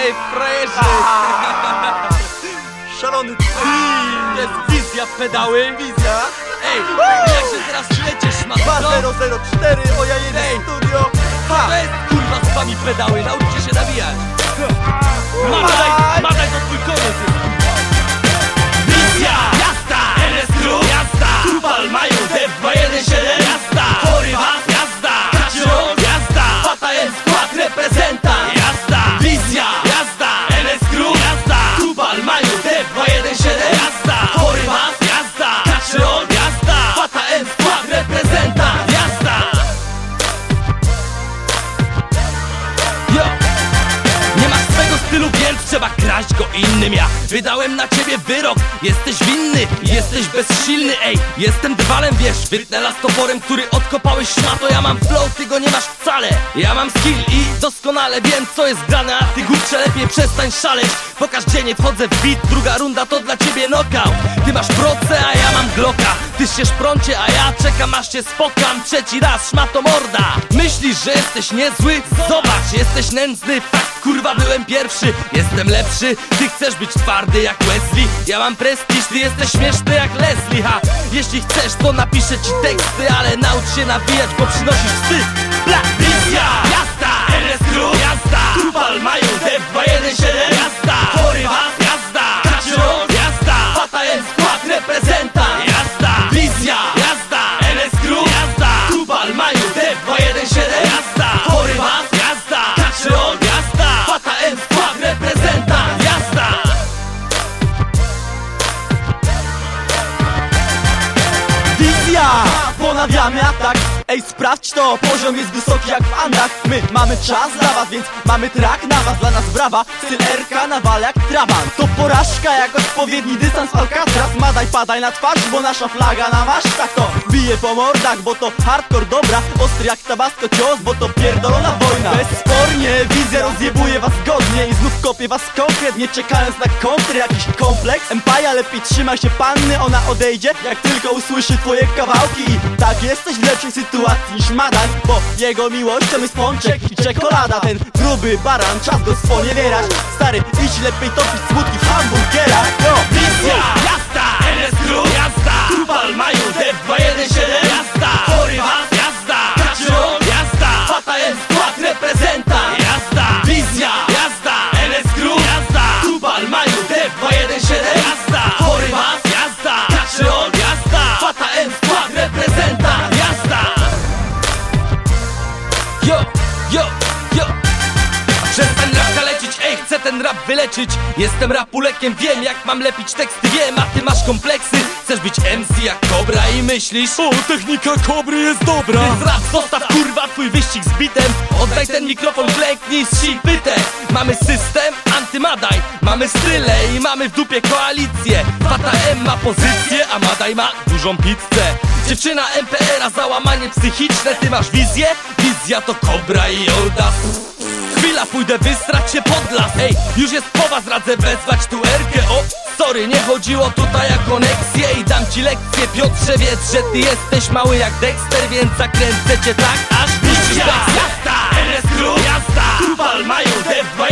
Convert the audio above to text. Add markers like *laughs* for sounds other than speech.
ej, frajerzy! *laughs* Szalony Jest wizja, pedały! Wizja Ej, jak się teraz czujecie, szmatko? 2004 moja Ej. jedyne studio Ha! To jest kurwa z wami pedały, nauczcie się nawijać! Madaj, więc trzeba kraść go innym. Ja wydałem na ciebie wyrok. Jesteś winny, jesteś bezsilny Ej, jestem drwalem, wiesz Wytnę las toporem, który odkopałeś szmato Ja mam flow, ty go nie masz wcale. Ja mam skill i doskonale wiem co jest grane A ty kurczę lepiej przestań szaleć. Pokaż gdzie nie wchodzę w beat Druga runda to dla ciebie knockout. Ty masz proce, a ja mam glocka Ty się szprącie, a ja czekam aż cię spotkam Trzeci raz, szmato morda Myślisz, że jesteś niezły? Zobacz, jesteś nędzny. Fakt, kurwa, byłem pierwszy. Jestem lepszy, ty chcesz być twardy jak Wesley. Ja mam prestiż, ty jesteś śmieszny jak Leslie Ha, jeśli chcesz to napiszę ci teksty Ale naucz się nawijać, bo przynosisz wstyd. Bla, wizja, jazda, NS Group, Ponawiamy atak. Ej, sprawdź to, poziom jest wysoki jak w Andach My mamy czas dla was, więc mamy track na was Dla nas brawa, styl RK nawala jak traban. To porażka jak odpowiedni dystans Alcatraz. Madaj, padaj na twarz, bo nasza flaga na masztach To. Bije po mordach, bo to hardcore dobra. Ostry jak tabasco cios, bo to pierdolona wojna. Bezspornie, wizja rozjebuje godnie I znów kopie was konkretnie, czekając na kontry Jakiś kompleks, empaja lepiej trzyma się panny Ona odejdzie, jak tylko usłyszy twoje kawałki. Tak jesteś w lepszej sytuacji niż Madaj Bo jego miłością jest pączek i czekolada. Ten gruby baran, czas go sponiewierać. Stary, idź lepiej topić smutki w hamburgerach. No. Wizja, chcę ten rap wyleczyć. Jestem rapulekiem, wiem jak mam lepić teksty. Wiem, a ty masz kompleksy. Chcesz być MC jak Kobra i myślisz O, technika Kobry jest dobra. Więc rap, zostaw kurwa twój wyścig z bitem. Oddaj ten mikrofon, klęknij z pytę Mamy system, antymadaj Mamy style i mamy w dupie koalicję. Fata M ma pozycję, a Madaj ma dużą pizzę Dziewczyna MPR-a, załamanie psychiczne Ty masz wizję? Wizja to kobra i Jordas Chwila, pójdę wystrać się pod las. Ej, już jest po was, radzę wezwać tu Erkę O, sorry, nie chodziło tutaj o koneksję. I dam ci lekcję, Piotrze, wiedz, że ty jesteś mały jak Dexter Więc zakręcę cię tak, aż widzisz Jazda, RS Group, jazda, Kupal mają D2